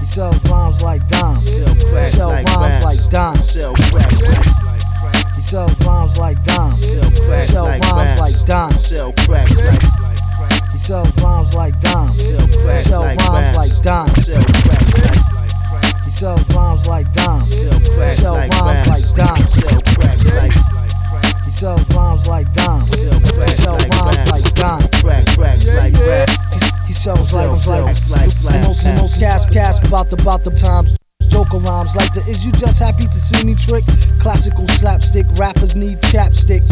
He sells rhymes like dimes. Sell He cracks sells like rhymes like dimes. He sells rhymes like dimes. Sell He sells rhymes like dimes. He sells sells rhymes like dimes. He sells rhymes like dimes. Crack cracks like rap. He sells Sell, like like most most cast cast about the about the times. Joker rhymes like the is you just happy to see me trick? Classical slapstick rappers need chapstick.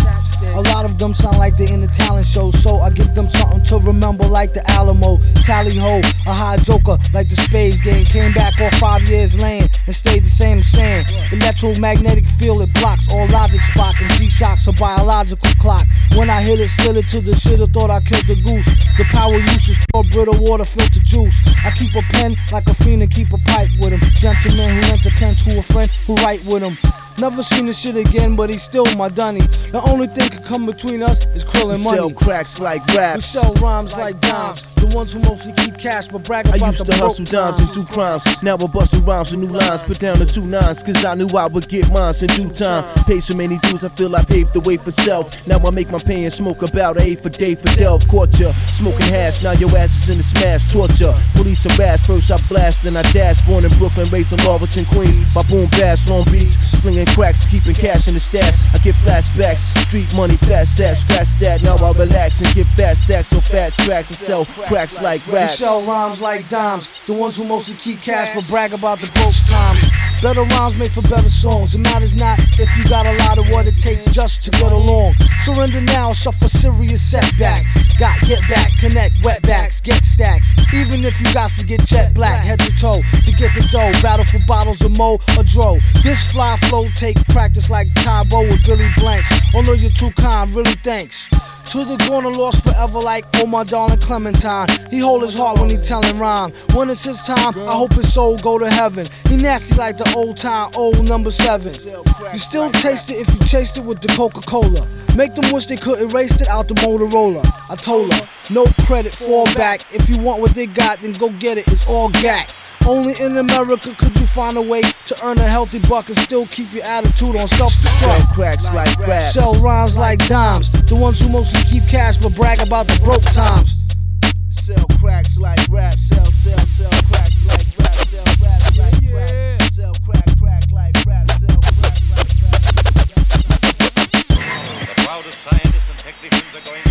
A lot of them sound like they're in the talent show, so I give them something to remember like the Alamo, Tally Ho, a high joker like the Spades game. Came back off five years lane and stayed the same saying. Electromagnetic field it blocks all logic spot and G shocks a biological clock. When I hit it, slid it to the shit, I thought I killed the goose. The power use is pure Brita water filter juice. I keep a pen like a fiend and keep a pipe with him. Gentleman who lent a pen to a friend who write with him. Never seen this shit again, but he's still my dunny. The only thing can come between us is krill We and sell cracks like raps. We sell rhymes like dimes. The ones who mostly keep cash but brag about I used the to hustle dimes and do crimes. Now I bustin' rhymes with new lines. Put down the two nines, cause I knew I would get mines in due time. Pay so many dues, I feel I paved the way for self. Now I make my pay and smoke about a for day for Delve. Caught ya, smoking hash, now your ass is in the smash. Torture, police harass. First I blast, then I dash. Born in Brooklyn, raised in Lawrence and Queens. My boom bass, Long Beach. Slinging cracks, keeping cash in the stash. I get flashbacks, street money, fast that, scratch that. Now I relax and get fat stacks on fat tracks and sell cracks like We raps. sell rhymes like dimes, the ones who mostly keep cash but brag about the broke times. Better rhymes make for better songs. It matters not if you got a lot of what it takes just to get along. Surrender now, suffer serious setbacks. Got get back, connect, wetbacks, get stacks. Even if you got to get jet black, head to toe to get the dough. Battle for bottles of mo or dro. This fly flow take practice like Tae Bo with Billy Blanks. Although you're too kind, really thanks. To the corner lost forever like oh my darling Clementine. He hold his heart when he tellin' rhyme. When it's his time, I hope his soul go to heaven. He nasty like the old time, old number seven. You still taste it if you taste it with the Coca-Cola. Make them wish they could erase it out the Motorola. I told her, no credit, fall back. If you want what they got, then go get it. It's all gack. Only in America could you find a way to earn a healthy buck and still keep your attitude on self-destruct. Sell cracks like raps. Sell rhymes like dimes. The ones who mostly keep cash but brag about the broke times. Sell cracks like rap. Sell, sell, sell cracks like rap. Sell rap like cracks. Sell crack, crack like rap. Sell crack like rap. The proudest scientists and technicians are going